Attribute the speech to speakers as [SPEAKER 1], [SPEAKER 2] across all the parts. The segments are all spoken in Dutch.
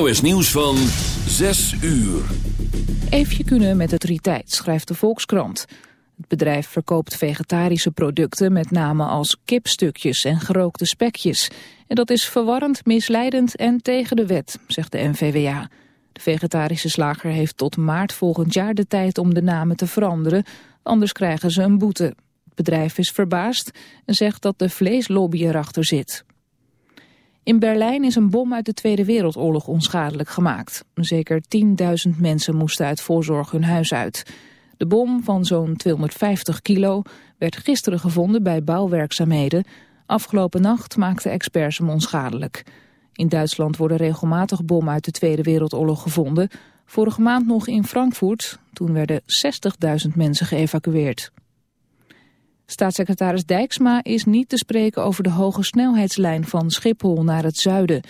[SPEAKER 1] NOS Nieuws van 6 uur.
[SPEAKER 2] Eefje kunnen met autoriteit, schrijft de Volkskrant. Het bedrijf verkoopt vegetarische producten met name als kipstukjes en gerookte spekjes. En dat is verwarrend, misleidend en tegen de wet, zegt de NVWA. De vegetarische slager heeft tot maart volgend jaar de tijd om de namen te veranderen, anders krijgen ze een boete. Het bedrijf is verbaasd en zegt dat de vleeslobby erachter zit. In Berlijn is een bom uit de Tweede Wereldoorlog onschadelijk gemaakt. Zeker 10.000 mensen moesten uit voorzorg hun huis uit. De bom van zo'n 250 kilo werd gisteren gevonden bij bouwwerkzaamheden. Afgelopen nacht maakten experts hem onschadelijk. In Duitsland worden regelmatig bommen uit de Tweede Wereldoorlog gevonden. Vorige maand nog in Frankfurt. Toen werden 60.000 mensen geëvacueerd. Staatssecretaris Dijksma is niet te spreken over de hoge snelheidslijn van Schiphol naar het zuiden.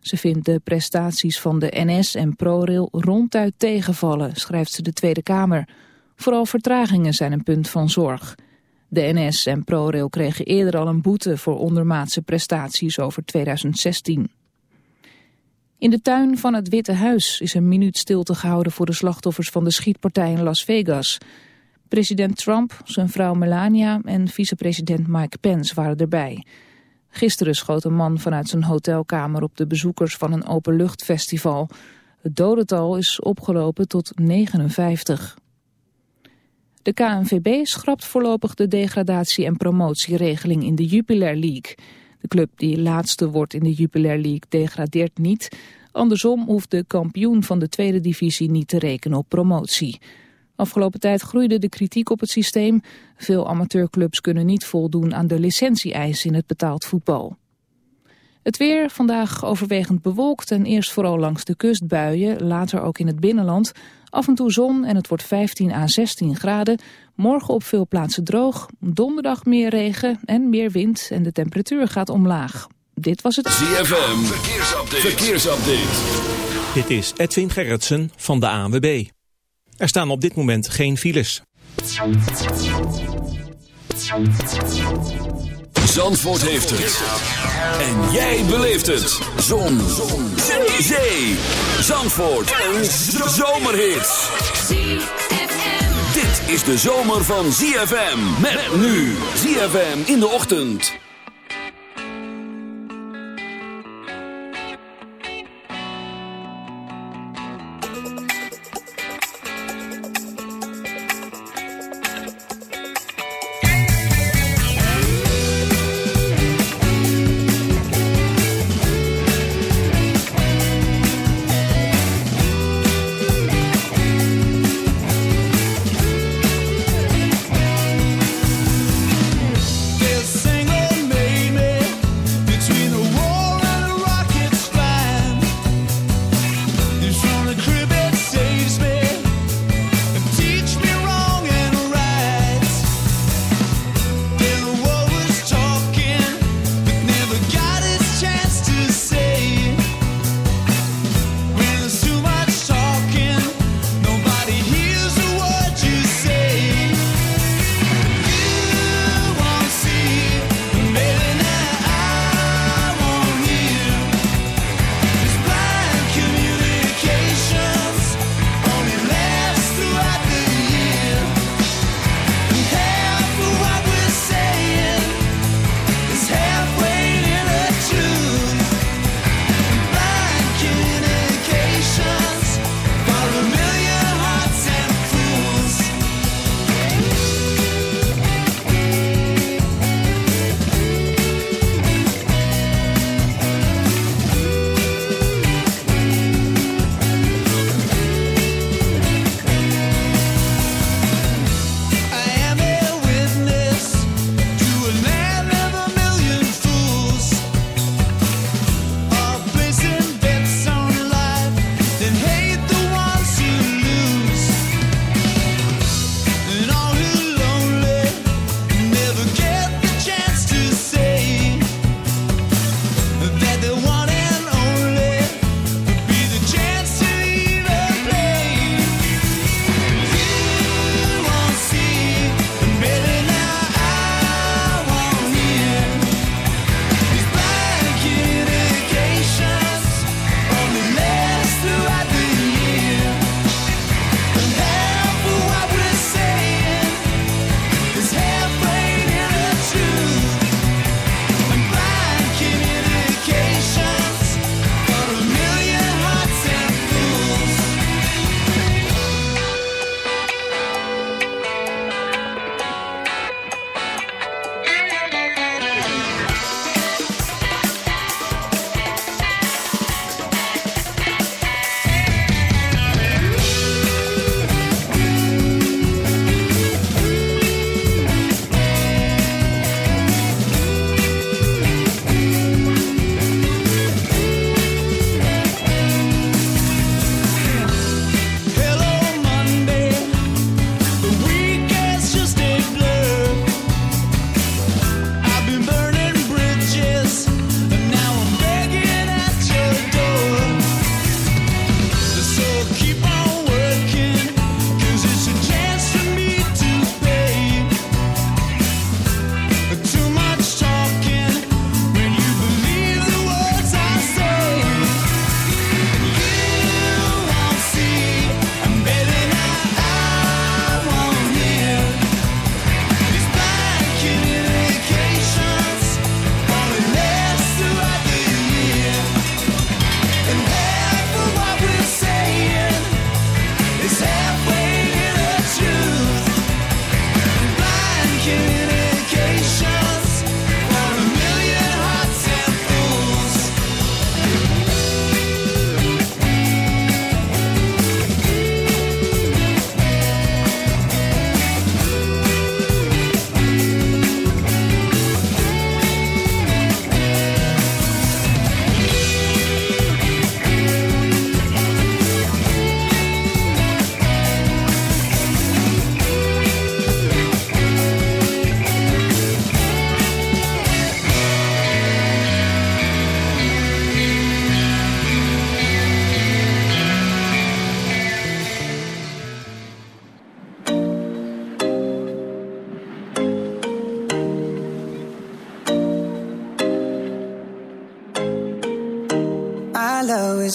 [SPEAKER 2] Ze vindt de prestaties van de NS en ProRail ronduit tegenvallen, schrijft ze de Tweede Kamer. Vooral vertragingen zijn een punt van zorg. De NS en ProRail kregen eerder al een boete voor ondermaatse prestaties over 2016. In de tuin van het Witte Huis is een minuut stilte gehouden voor de slachtoffers van de schietpartij in Las Vegas. President Trump, zijn vrouw Melania en vicepresident Mike Pence waren erbij. Gisteren schoot een man vanuit zijn hotelkamer op de bezoekers van een openluchtfestival. Het dodental is opgelopen tot 59. De KNVB schrapt voorlopig de degradatie- en promotieregeling in de Jupiler League. De club die laatste wordt in de Jupiler League degradeert niet. Andersom hoeft de kampioen van de tweede divisie niet te rekenen op promotie. Afgelopen tijd groeide de kritiek op het systeem. Veel amateurclubs kunnen niet voldoen aan de licentie-eisen in het betaald voetbal. Het weer, vandaag overwegend bewolkt en eerst vooral langs de kust buien, later ook in het binnenland. Af en toe zon en het wordt 15 à 16 graden. Morgen op veel plaatsen droog, donderdag meer regen en meer wind en de temperatuur gaat omlaag. Dit was het...
[SPEAKER 1] ZFM, verkeersupdate. verkeersupdate.
[SPEAKER 3] Dit is Edwin Gerritsen van de ANWB. Er staan op dit moment geen files.
[SPEAKER 1] Zandvoort heeft het. En jij beleeft het. Zon. Zon. Zee. Zandvoort. Een zomerhit. Dit is de zomer van ZFM. Met nu. ZFM in de ochtend.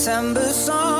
[SPEAKER 4] September song.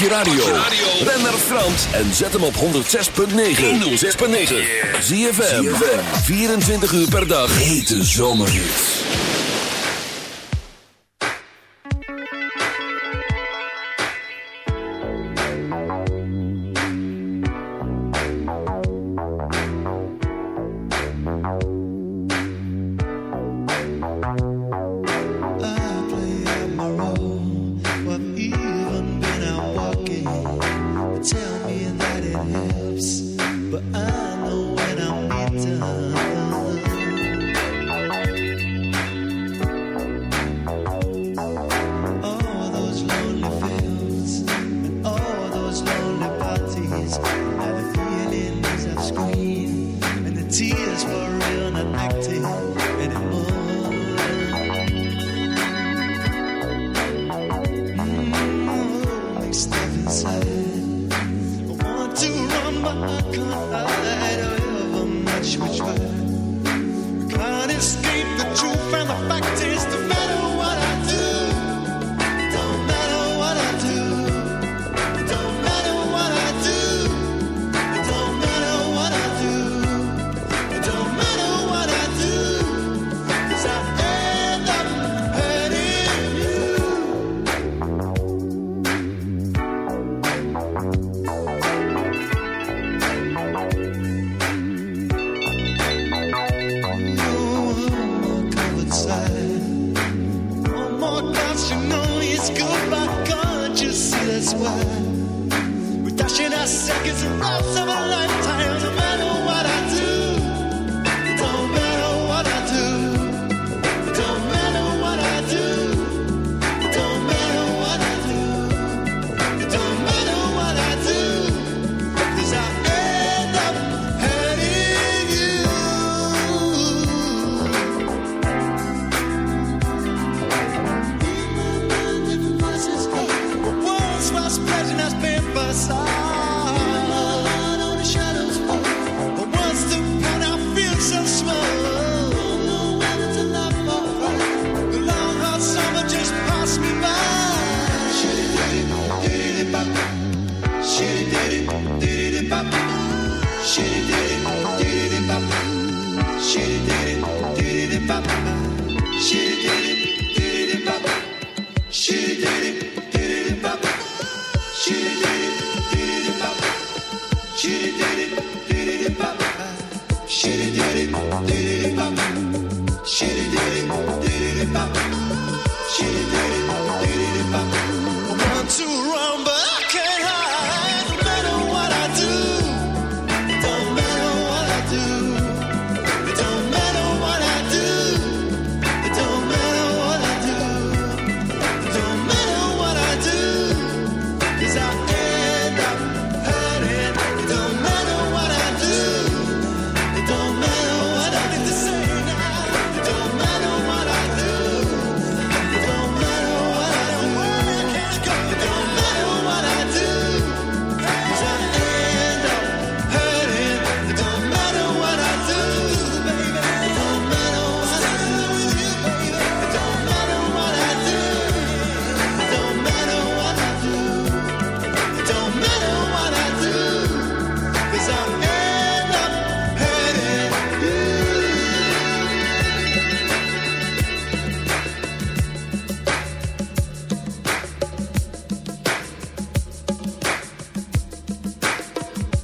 [SPEAKER 1] je radio. Ben Frans en zet hem op 106.9. 106.9. Zie je 24 uur per dag. Hete zomerhits.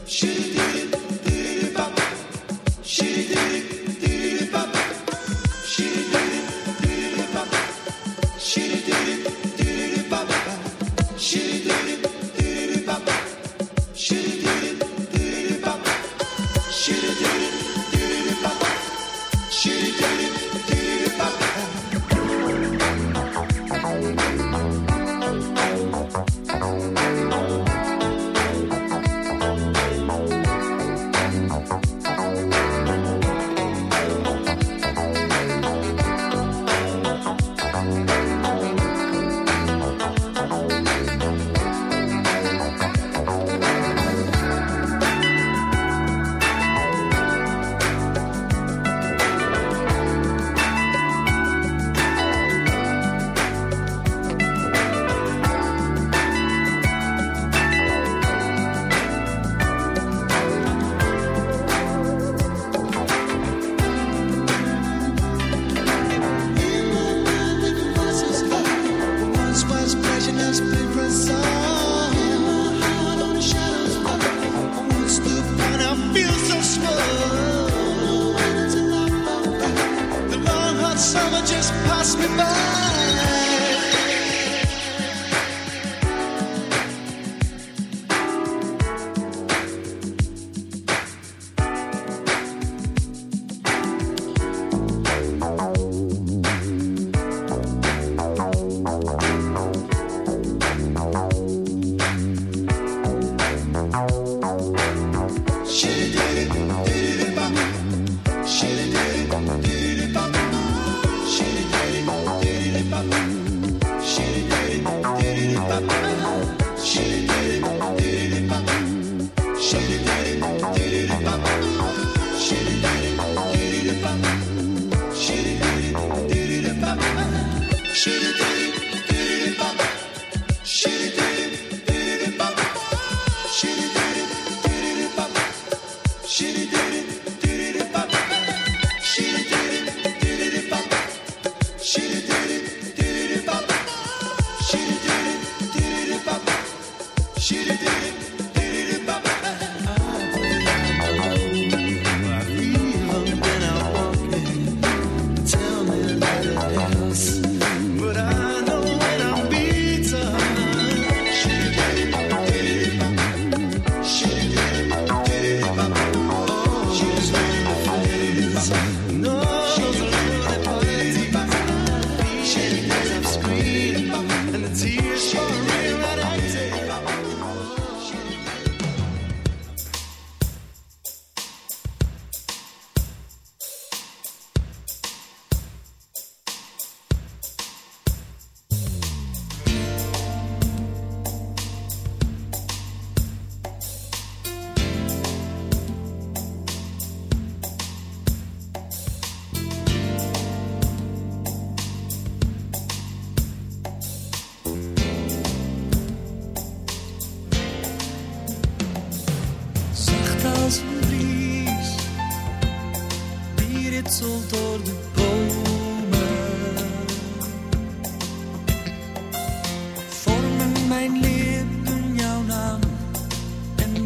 [SPEAKER 5] Should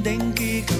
[SPEAKER 5] denk ik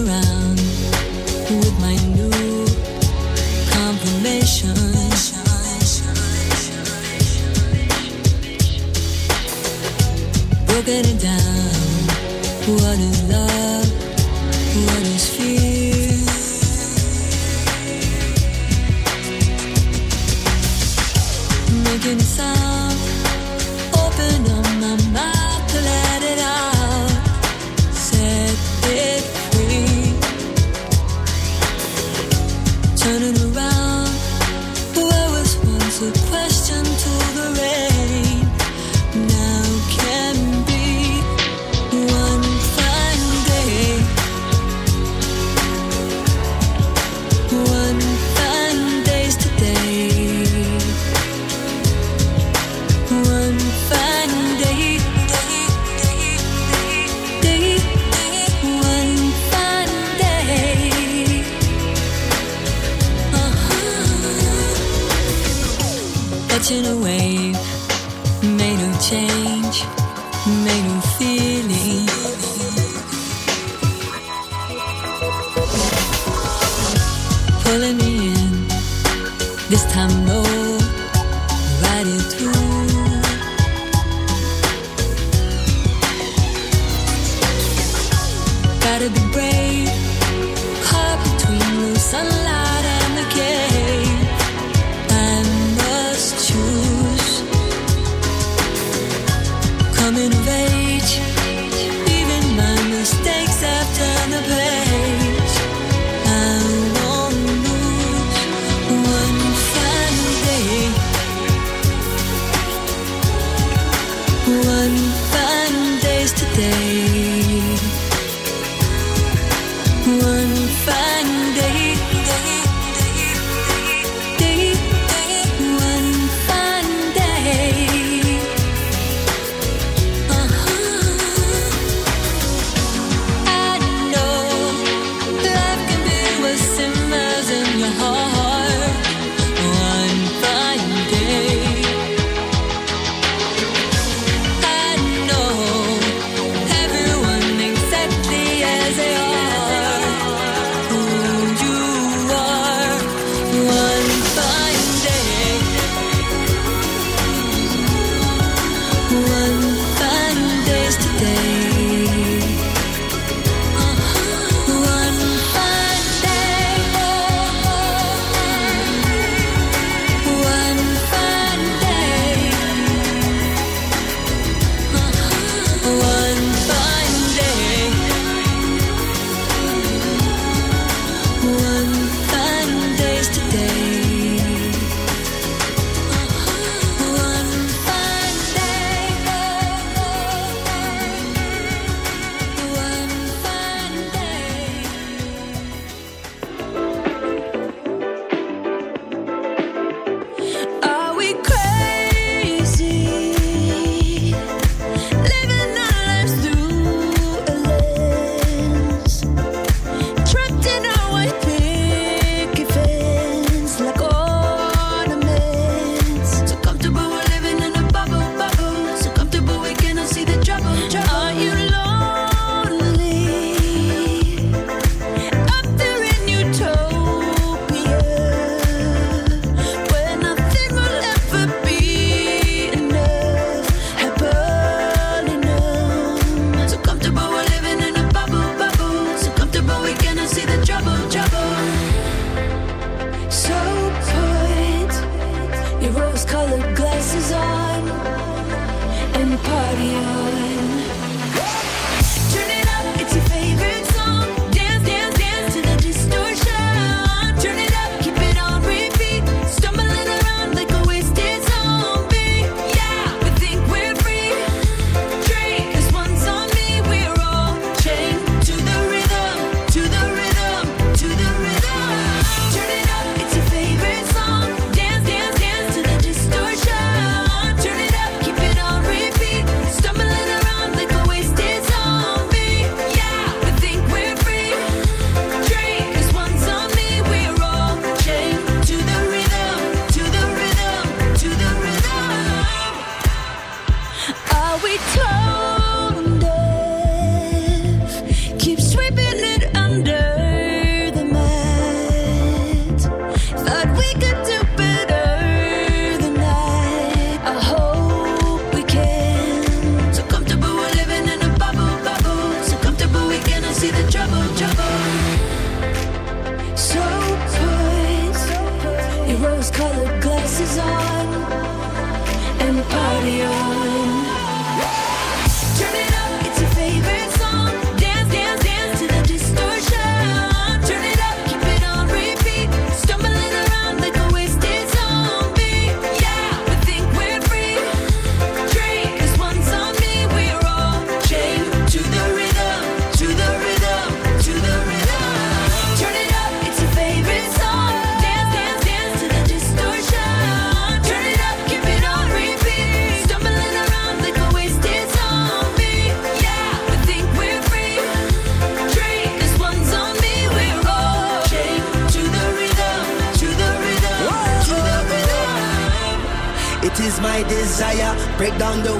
[SPEAKER 6] turning around. There was once a question to the
[SPEAKER 7] red.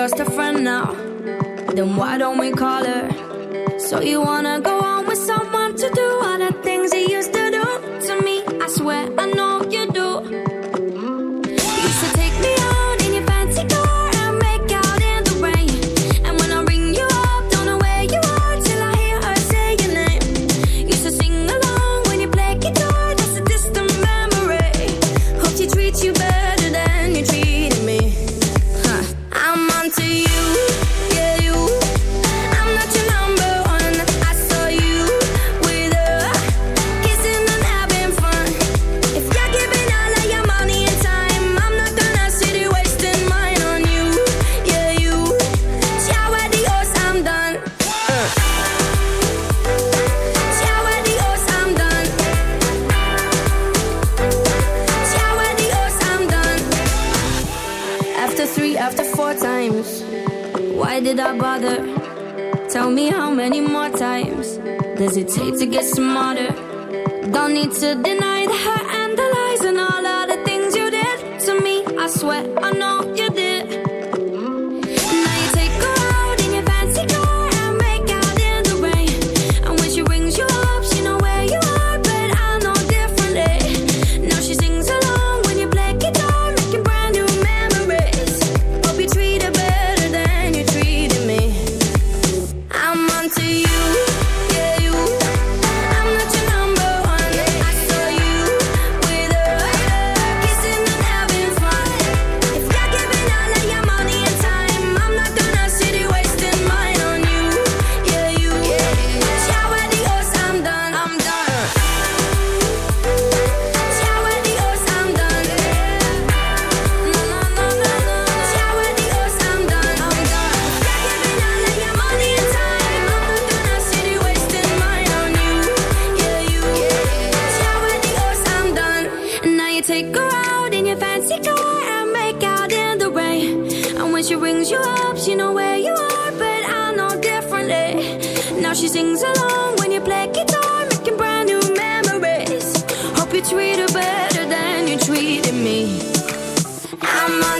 [SPEAKER 8] just a friend now.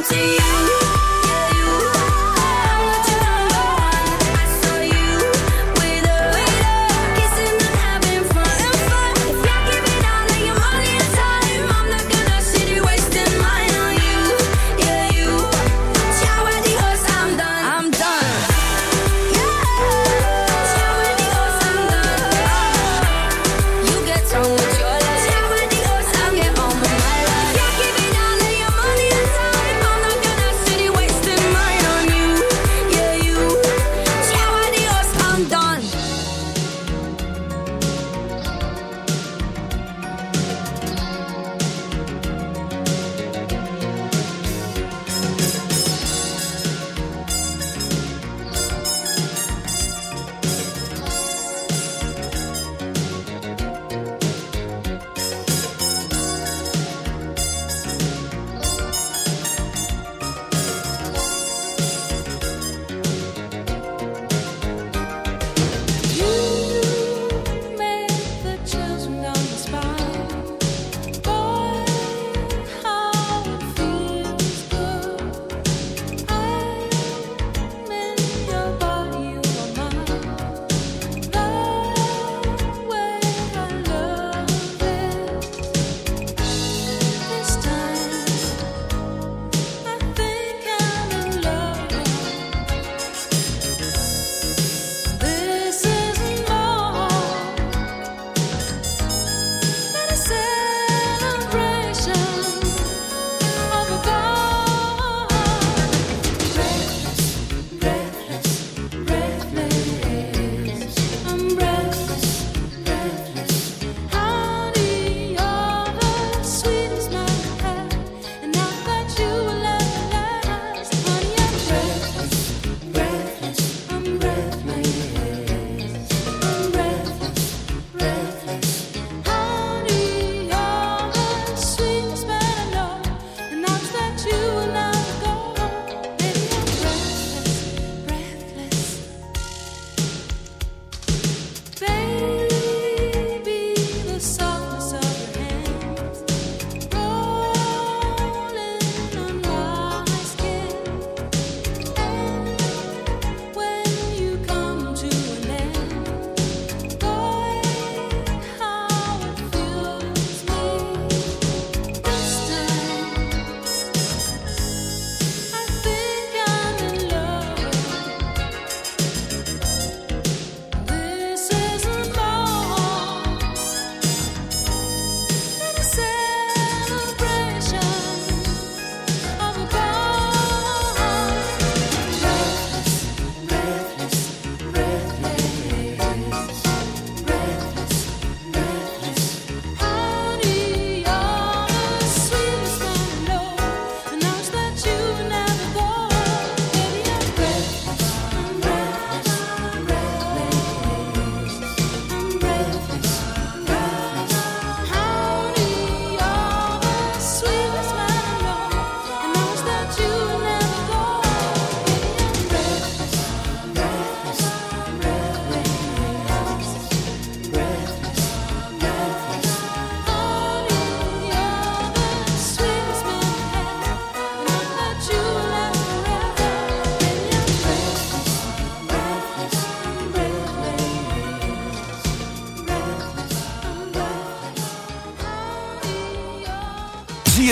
[SPEAKER 8] to you.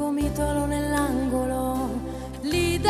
[SPEAKER 6] gomitolo nell'angolo, lì da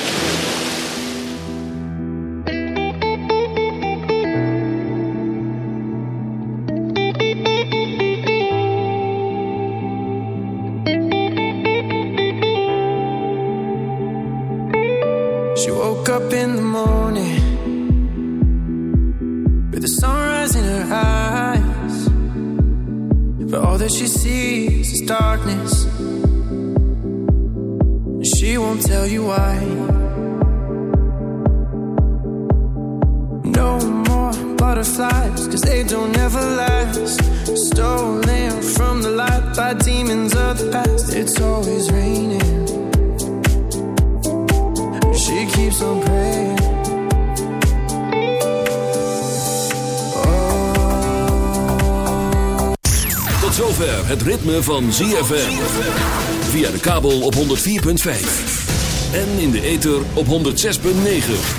[SPEAKER 1] 104.5. En in de ether op 106.9.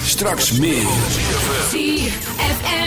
[SPEAKER 1] Straks meer.
[SPEAKER 9] ZFM.